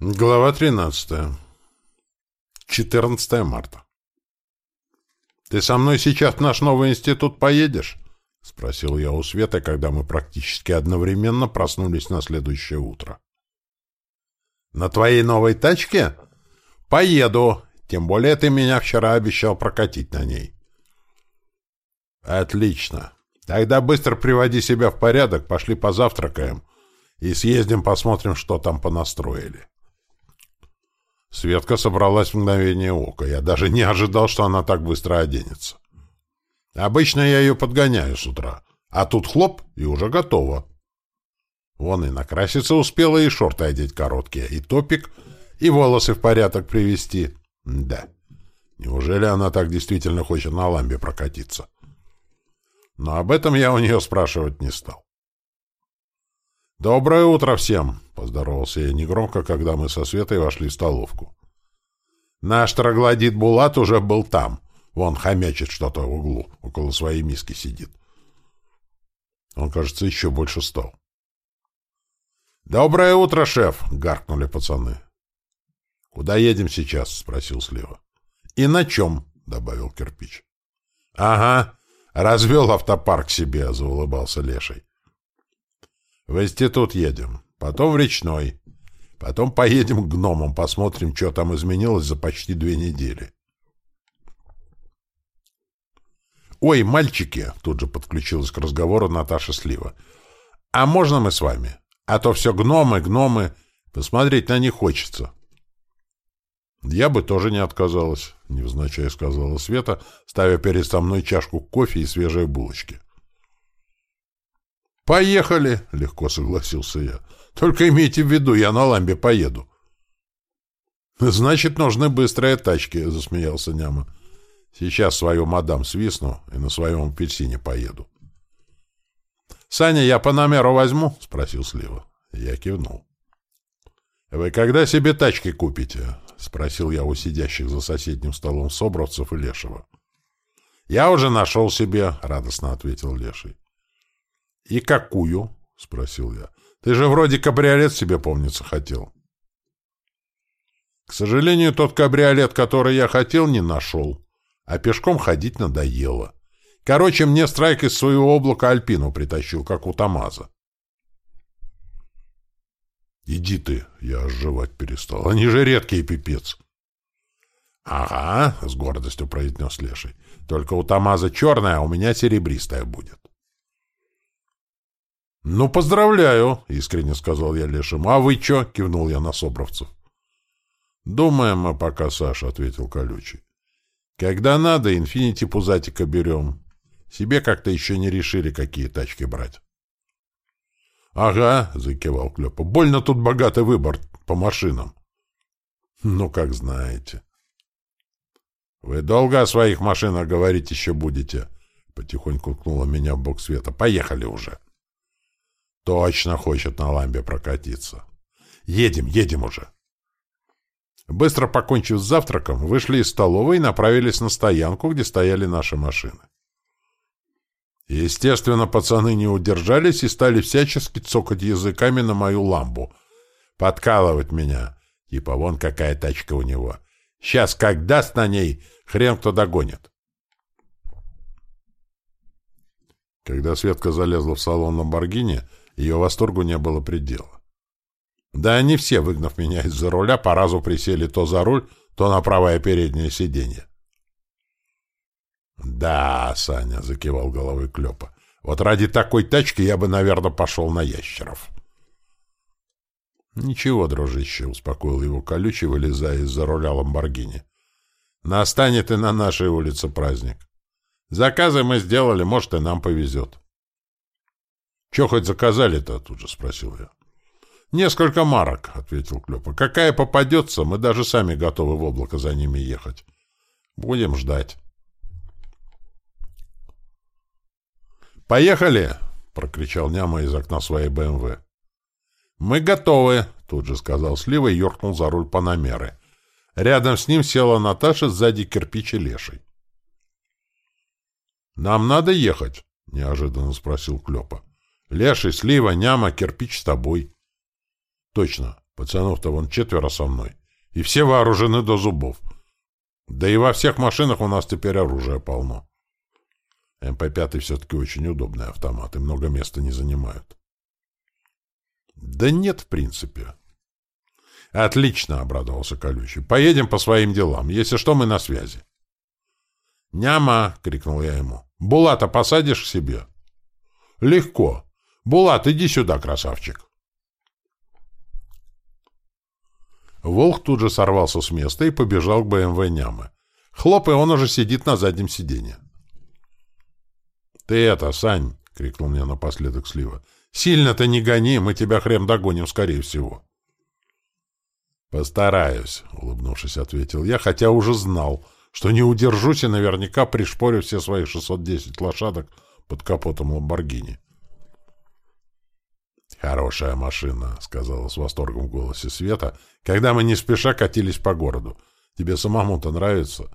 Глава 13. 14 марта. «Ты со мной сейчас в наш новый институт поедешь?» — спросил я у Светы, когда мы практически одновременно проснулись на следующее утро. «На твоей новой тачке?» «Поеду. Тем более ты меня вчера обещал прокатить на ней». «Отлично. Тогда быстро приводи себя в порядок, пошли позавтракаем и съездим посмотрим, что там понастроили». Светка собралась в мгновение ока. Я даже не ожидал, что она так быстро оденется. Обычно я ее подгоняю с утра. А тут хлоп, и уже готово. Вон и накраситься успела, и шорты одеть короткие, и топик, и волосы в порядок привести. Да. Неужели она так действительно хочет на ламбе прокатиться? Но об этом я у нее спрашивать не стал. «Доброе утро всем!» — поздоровался я негромко, когда мы со Светой вошли в столовку. «Наш троглодит Булат уже был там. Вон хомячит что-то в углу, около своей миски сидит. Он, кажется, еще больше стал. «Доброе утро, шеф!» — гаркнули пацаны. «Куда едем сейчас?» — спросил Слива. «И на чем?» — добавил кирпич. «Ага, развел автопарк себе», — заулыбался Леший. В институт едем, потом в речной. Потом поедем к гномам, посмотрим, что там изменилось за почти две недели. «Ой, мальчики!» — тут же подключилась к разговору Наташа Слива. «А можно мы с вами? А то все гномы, гномы. Посмотреть на них хочется». «Я бы тоже не отказалась», — невзначай сказала Света, ставя перед со мной чашку кофе и свежие булочки. «Поехали!» — легко согласился я. «Только имейте в виду, я на ламбе поеду». «Значит, нужны быстрые тачки», — засмеялся Няма. «Сейчас свою мадам свистну и на своем апельсине поеду». «Саня, я по номеру возьму?» — спросил Слива. Я кивнул. «Вы когда себе тачки купите?» — спросил я у сидящих за соседним столом Собровцев и Лешего. «Я уже нашел себе», — радостно ответил Леший. «И какую?» — спросил я. «Ты же вроде кабриолет себе, помнится, хотел». К сожалению, тот кабриолет, который я хотел, не нашел. А пешком ходить надоело. Короче, мне страйк из своего облака Альпину притащил, как у Тамаза. «Иди ты!» — я оживать перестал. «Они же редкие, пипец!» «Ага», — с гордостью произнес Леший. «Только у Тамаза черная, а у меня серебристая будет». «Ну, поздравляю!» — искренне сказал я Лешему. «А вы чё?» — кивнул я на Собровцев. «Думаем мы пока, Саша», — ответил Колючий. «Когда надо, инфинити пузатика берем. Себе как-то еще не решили, какие тачки брать». «Ага», — закивал Клёпа. «Больно тут богатый выбор по машинам». «Ну, как знаете». «Вы долго о своих машинах говорить еще будете?» Потихоньку ткнула меня в бок света. «Поехали уже». Точно хочет на ламбе прокатиться. Едем, едем уже. Быстро покончив с завтраком, вышли из столовой и направились на стоянку, где стояли наши машины. Естественно, пацаны не удержались и стали всячески цокать языками на мою ламбу. Подкалывать меня. Типа, вон какая тачка у него. Сейчас, как даст на ней, хрен кто догонит. Когда Светка залезла в салон Ламборгини, ее восторгу не было предела. Да они все, выгнав меня из-за руля, по разу присели то за руль, то на правое переднее сиденье. «Да, Саня», — закивал головой Клёпа, — «вот ради такой тачки я бы, наверное, пошел на ящеров». «Ничего, дружище», — успокоил его колючий, вылезая из-за руля Ламборгини. «Настанет и на нашей улице праздник. Заказы мы сделали, может, и нам повезет». — Че хоть заказали-то? — тут же спросил я. — Несколько марок, — ответил Клёпа. — Какая попадется, мы даже сами готовы в облако за ними ехать. Будем ждать. «Поехали!» — прокричал Няма из окна своей БМВ. «Мы готовы!» — тут же сказал Слива и юркнул за руль Панамеры. Рядом с ним села Наташа, сзади кирпич и леший. «Нам надо ехать?» — неожиданно спросил Клёпа. Леший, слива, няма, кирпич с тобой. Точно. Пацанов-то вон четверо со мной. И все вооружены до зубов. Да и во всех машинах у нас теперь оружие полно. МП-5 все-таки очень удобный автомат, и много места не занимают. Да нет, в принципе. Отлично, обрадовался Колючий. Поедем по своим делам. Если что, мы на связи. Няма, крикнул я ему. Булата посадишь к себе? Легко. Булат, иди сюда, красавчик. Волк тут же сорвался с места и побежал к БМВ Нямы. Хлоп, и он уже сидит на заднем сиденье. «Ты это, Сань!» — крикнул мне напоследок Слива. «Сильно-то не гони, мы тебя хрен догоним, скорее всего». «Постараюсь», — улыбнувшись, ответил я, хотя уже знал, что не удержусь и наверняка пришпорю все свои 610 лошадок под капотом Ламборгини. «Хорошая машина», — сказала с восторгом в голосе Света, когда мы не спеша катились по городу. «Тебе самому-то нравится?»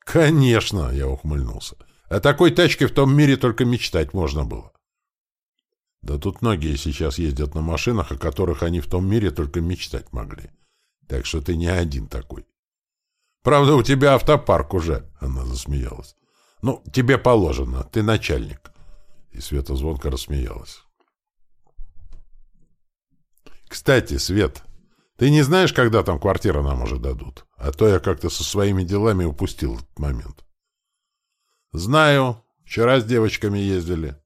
«Конечно!» — я ухмыльнулся. О такой тачке в том мире только мечтать можно было. Да тут многие сейчас ездят на машинах, о которых они в том мире только мечтать могли. Так что ты не один такой. Правда, у тебя автопарк уже, — она засмеялась. Ну, тебе положено, ты начальник. И Света звонко рассмеялась. Кстати, Свет, ты не знаешь, когда там квартира нам уже дадут? А то я как-то со своими делами упустил этот момент. Знаю. Вчера с девочками ездили.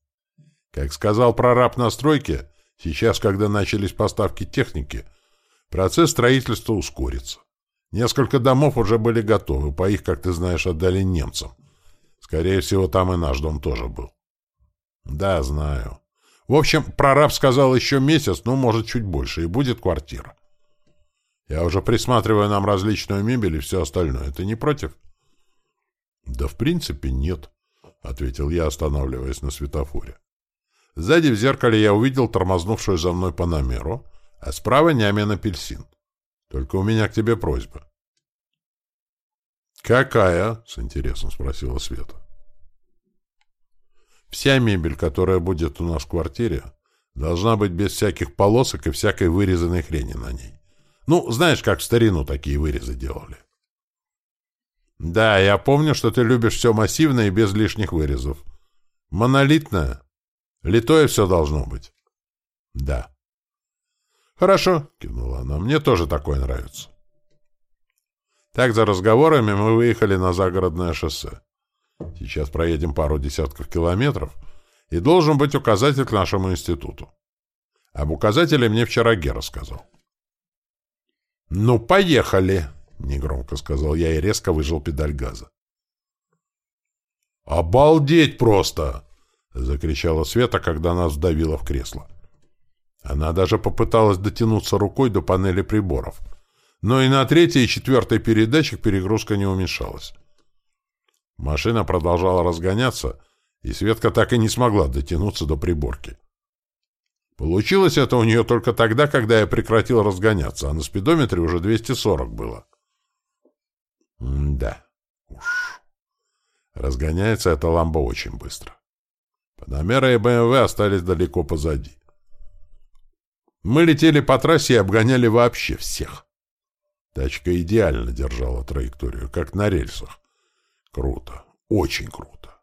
Как сказал прораб на стройке, сейчас, когда начались поставки техники, процесс строительства ускорится. Несколько домов уже были готовы, по их, как ты знаешь, отдали немцам. Скорее всего, там и наш дом тоже был. Да, знаю. В общем, прораб сказал еще месяц, ну, может, чуть больше, и будет квартира. Я уже присматриваю нам различную мебель и все остальное. Ты не против? Да, в принципе, нет, — ответил я, останавливаясь на светофоре. Сзади в зеркале я увидел тормознувшую за мной Панамеру, а справа нямин апельсин. Только у меня к тебе просьба. «Какая?» — с интересом спросила Света. «Вся мебель, которая будет у нас в квартире, должна быть без всяких полосок и всякой вырезанной хрени на ней. Ну, знаешь, как в старину такие вырезы делали. Да, я помню, что ты любишь все массивное и без лишних вырезов. Монолитное. Литое все должно быть. Да. Хорошо, кивнула она. Мне тоже такое нравится. Так, за разговорами мы выехали на загородное шоссе. Сейчас проедем пару десятков километров, и должен быть указатель к нашему институту. Об указателе мне вчера Гера сказал. «Ну, поехали!» — негромко сказал я и резко выжил педаль газа. «Обалдеть просто!» — закричала Света, когда нас вдавило в кресло. Она даже попыталась дотянуться рукой до панели приборов. Но и на третьей и четвертой передачах перегрузка не уменьшалась. Машина продолжала разгоняться, и Светка так и не смогла дотянуться до приборки. Получилось это у нее только тогда, когда я прекратил разгоняться, а на спидометре уже 240 было. да, уж. Разгоняется эта ламба очень быстро. Панамера и БМВ остались далеко позади. Мы летели по трассе и обгоняли вообще всех. Тачка идеально держала траекторию, как на рельсах. Круто, очень круто.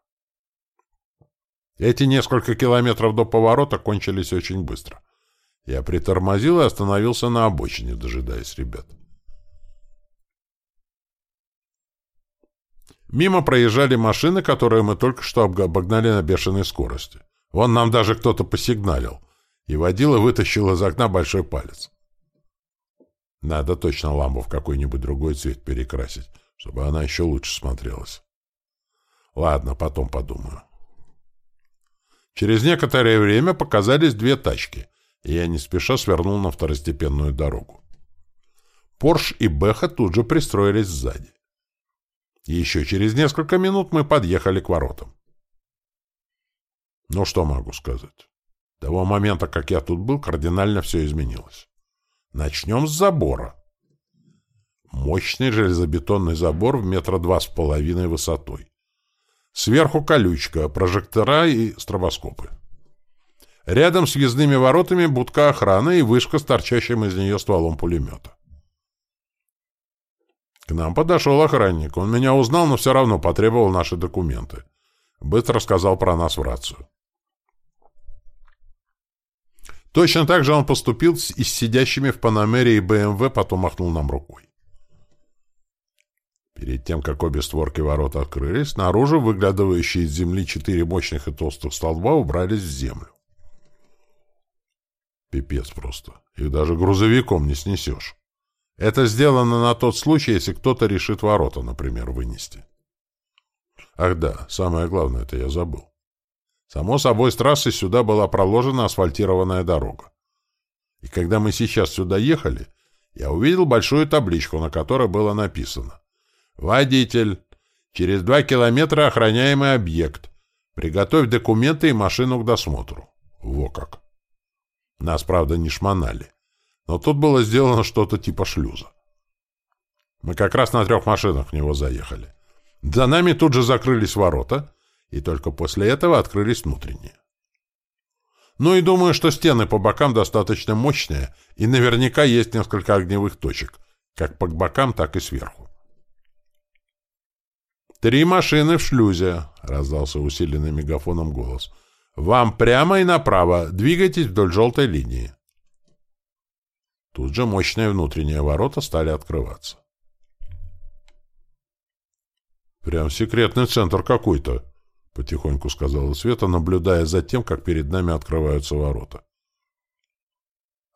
Эти несколько километров до поворота кончились очень быстро. Я притормозил и остановился на обочине, дожидаясь ребят. Мимо проезжали машины, которые мы только что обогнали на бешеной скорости. Вон нам даже кто-то посигналил, и водила вытащил из окна большой палец. Надо точно лампу в какой-нибудь другой цвет перекрасить, чтобы она еще лучше смотрелась. Ладно, потом подумаю. Через некоторое время показались две тачки, и я не спеша свернул на второстепенную дорогу. Порш и Бэха тут же пристроились сзади. Еще через несколько минут мы подъехали к воротам. Ну, что могу сказать? С того момента, как я тут был, кардинально все изменилось. Начнем с забора. Мощный железобетонный забор в метра два с половиной высотой. Сверху колючка, прожектора и стробоскопы. Рядом с въездными воротами будка охраны и вышка с торчащим из нее стволом пулемета. К нам подошел охранник. Он меня узнал, но все равно потребовал наши документы. Быстро сказал про нас в рацию. Точно так же он поступил и с сидящими в Панамере и БМВ, потом махнул нам рукой. Перед тем, как обе створки ворот открылись, наружу выглядывающие из земли четыре мощных и толстых столба убрались в землю. Пипец просто. Их даже грузовиком не снесешь. Это сделано на тот случай, если кто-то решит ворота, например, вынести. Ах да, самое главное, это я забыл. Само собой, с трассы сюда была проложена асфальтированная дорога. И когда мы сейчас сюда ехали, я увидел большую табличку, на которой было написано «Водитель, через два километра охраняемый объект. Приготовь документы и машину к досмотру». Во как! Нас, правда, не шмонали. Но тут было сделано что-то типа шлюза. Мы как раз на трех машинах в него заехали. За нами тут же закрылись ворота, и только после этого открылись внутренние. Ну и думаю, что стены по бокам достаточно мощные, и наверняка есть несколько огневых точек, как по бокам, так и сверху. «Три машины в шлюзе», — раздался усиленный мегафоном голос. «Вам прямо и направо. Двигайтесь вдоль желтой линии». Тут же мощные внутренние ворота стали открываться. «Прям секретный центр какой-то», — потихоньку сказала Света, наблюдая за тем, как перед нами открываются ворота.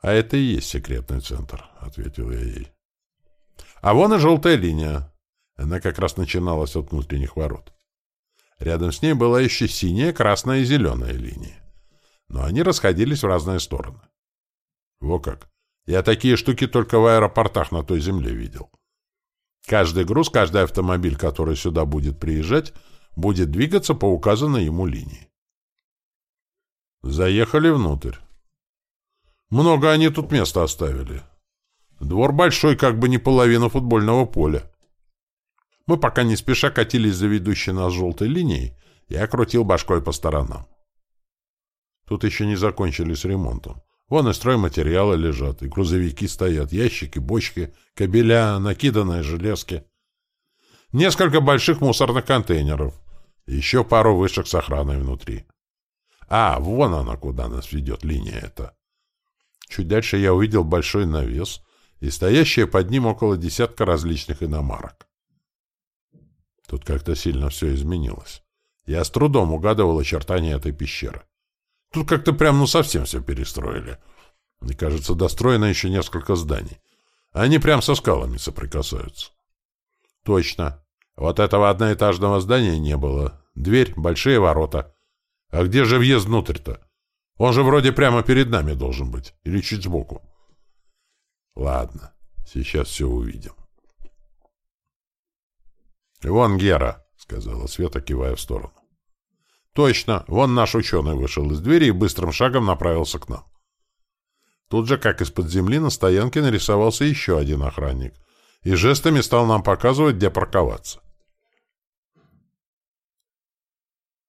«А это и есть секретный центр», — ответил я ей. «А вон и желтая линия. Она как раз начиналась от внутренних ворот. Рядом с ней была еще синяя, красная и зеленая линии. Но они расходились в разные стороны. Во как! Я такие штуки только в аэропортах на той земле видел. Каждый груз, каждый автомобиль, который сюда будет приезжать, будет двигаться по указанной ему линии. Заехали внутрь. Много они тут места оставили. Двор большой, как бы не половина футбольного поля. Мы пока не спеша катились за ведущей нас желтой линией, я крутил башкой по сторонам. Тут еще не закончили с ремонтом. Вон и стройматериалы лежат, и грузовики стоят, ящики, бочки, кабеля, накиданные железки. Несколько больших мусорных контейнеров. Еще пару вышек с охраной внутри. А, вон она, куда нас ведет линия эта. Чуть дальше я увидел большой навес и стоящие под ним около десятка различных иномарок. Тут как-то сильно все изменилось. Я с трудом угадывал очертания этой пещеры. Тут как-то прям ну совсем все перестроили. Мне кажется, достроено еще несколько зданий. Они прям со скалами соприкасаются. Точно. Вот этого одноэтажного здания не было. Дверь, большие ворота. А где же въезд внутрь-то? Он же вроде прямо перед нами должен быть. Или чуть сбоку. Ладно, сейчас все увидим. «Вон Гера», — сказала Света, кивая в сторону. Точно, вон наш ученый вышел из двери и быстрым шагом направился к нам. Тут же, как из-под земли, на стоянке нарисовался еще один охранник и жестами стал нам показывать, где парковаться.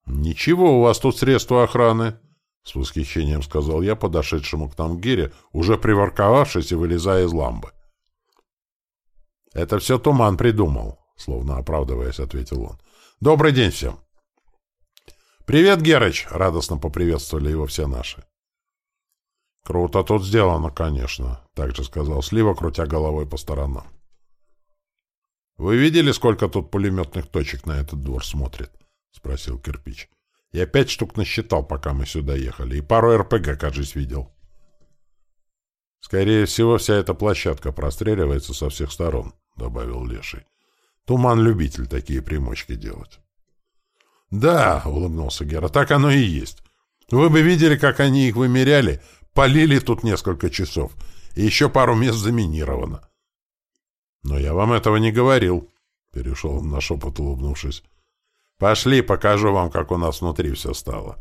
«Ничего у вас тут средства охраны», — с восхищением сказал я подошедшему к нам Гере, уже припарковавшись и вылезая из ламбы. «Это все Туман придумал», — словно оправдываясь, ответил он. «Добрый день всем!» «Привет, Герыч!» — радостно поприветствовали его все наши. «Круто тут сделано, конечно», — также сказал Слива, крутя головой по сторонам. «Вы видели, сколько тут пулеметных точек на этот двор смотрит?» — спросил Кирпич. «Я пять штук насчитал, пока мы сюда ехали, и пару РПГ, кажется, видел». «Скорее всего, вся эта площадка простреливается со всех сторон», — добавил Леший. «Туман-любитель такие примочки делать». «Да», — улыбнулся Гера, — «так оно и есть. Вы бы видели, как они их вымеряли, полили тут несколько часов, и еще пару мест заминировано». «Но я вам этого не говорил», — перешел он на шепот, улыбнувшись. «Пошли, покажу вам, как у нас внутри все стало».